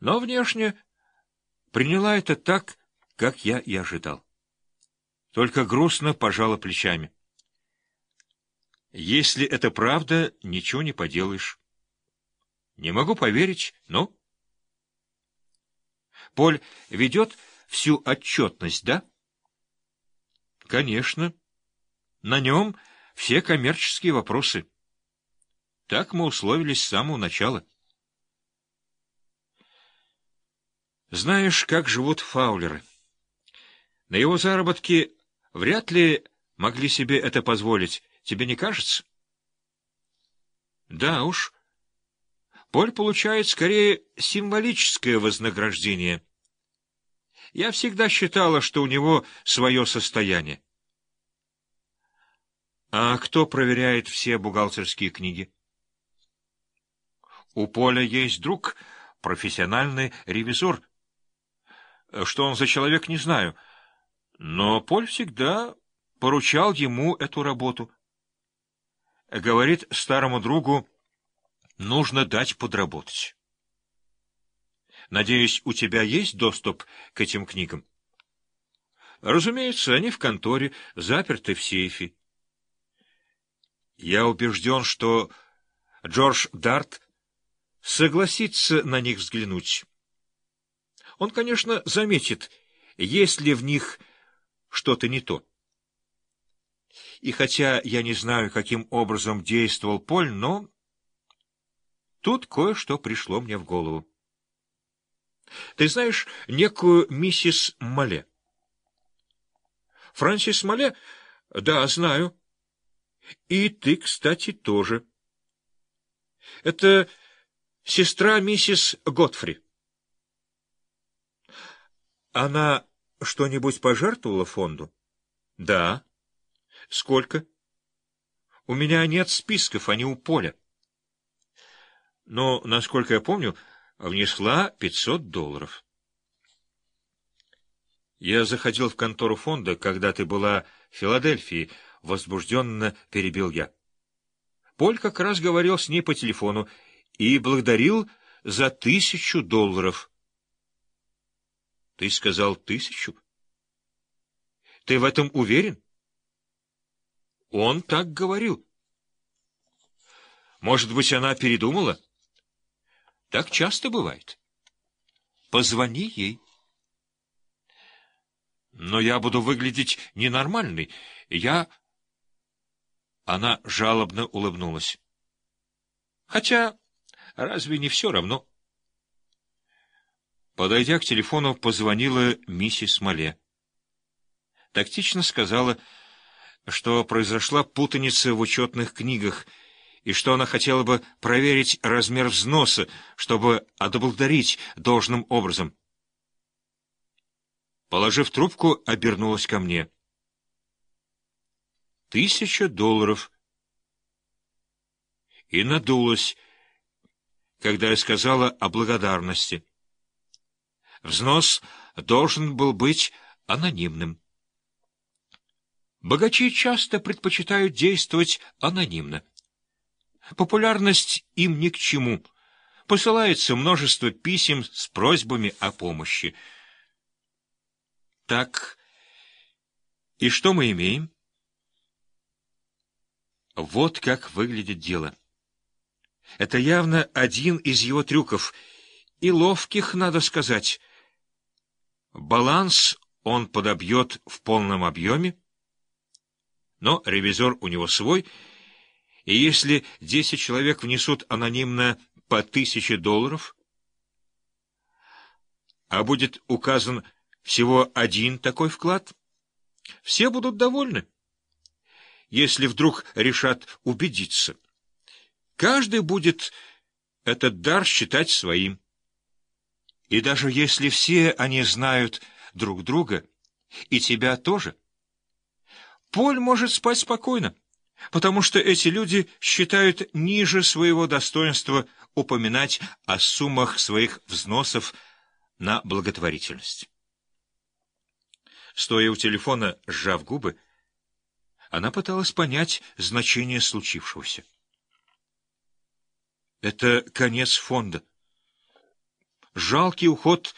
но внешне приняла это так, как я и ожидал. Только грустно пожала плечами. Если это правда, ничего не поделаешь. Не могу поверить, но... Поль ведет всю отчетность, да? Конечно. На нем все коммерческие вопросы. Так мы условились с самого начала. Знаешь, как живут фаулеры. На его заработки вряд ли могли себе это позволить, тебе не кажется? Да уж. Поль получает скорее символическое вознаграждение. Я всегда считала, что у него свое состояние. А кто проверяет все бухгалтерские книги? У Поля есть друг, профессиональный ревизор. Что он за человек, не знаю. Но Поль всегда поручал ему эту работу. Говорит старому другу, нужно дать подработать. Надеюсь, у тебя есть доступ к этим книгам? Разумеется, они в конторе, заперты в сейфе. Я убежден, что Джордж Дарт согласится на них взглянуть. Он, конечно, заметит, есть ли в них что-то не то. И хотя я не знаю, каким образом действовал Поль, но тут кое-что пришло мне в голову. Ты знаешь некую миссис Мале? Франсис Мале? Да, знаю. И ты, кстати, тоже. Это сестра миссис Готфри. Она что-нибудь пожертвовала фонду? Да. Сколько? У меня нет списков, они у Поля. Но, насколько я помню, внесла пятьсот долларов. Я заходил в контору фонда, когда ты была в Филадельфии, возбужденно перебил я. Поль как раз говорил с ней по телефону и благодарил за тысячу долларов. Ты сказал тысячу? Ты в этом уверен? Он так говорил. Может быть, она передумала? Так часто бывает. Позвони ей. Но я буду выглядеть ненормальной. Я... Она жалобно улыбнулась. Хотя, разве не все равно? Подойдя к телефону, позвонила миссис Мале. Тактично сказала, что произошла путаница в учетных книгах, и что она хотела бы проверить размер взноса, чтобы отблагодарить должным образом. Положив трубку, обернулась ко мне. Тысяча долларов. И надулась, когда я сказала о благодарности. Взнос должен был быть анонимным. Богачи часто предпочитают действовать анонимно. Популярность им ни к чему. Посылается множество писем с просьбами о помощи. Так, и что мы имеем? Вот как выглядит дело. Это явно один из его трюков, и ловких, надо сказать. Баланс он подобьет в полном объеме, но ревизор у него свой, и если десять человек внесут анонимно по тысяче долларов, а будет указан всего один такой вклад, все будут довольны. Если вдруг решат убедиться, каждый будет этот дар считать своим. И даже если все они знают друг друга, и тебя тоже, Поль может спать спокойно, потому что эти люди считают ниже своего достоинства упоминать о суммах своих взносов на благотворительность. Стоя у телефона, сжав губы, она пыталась понять значение случившегося. Это конец фонда. Жалкий уход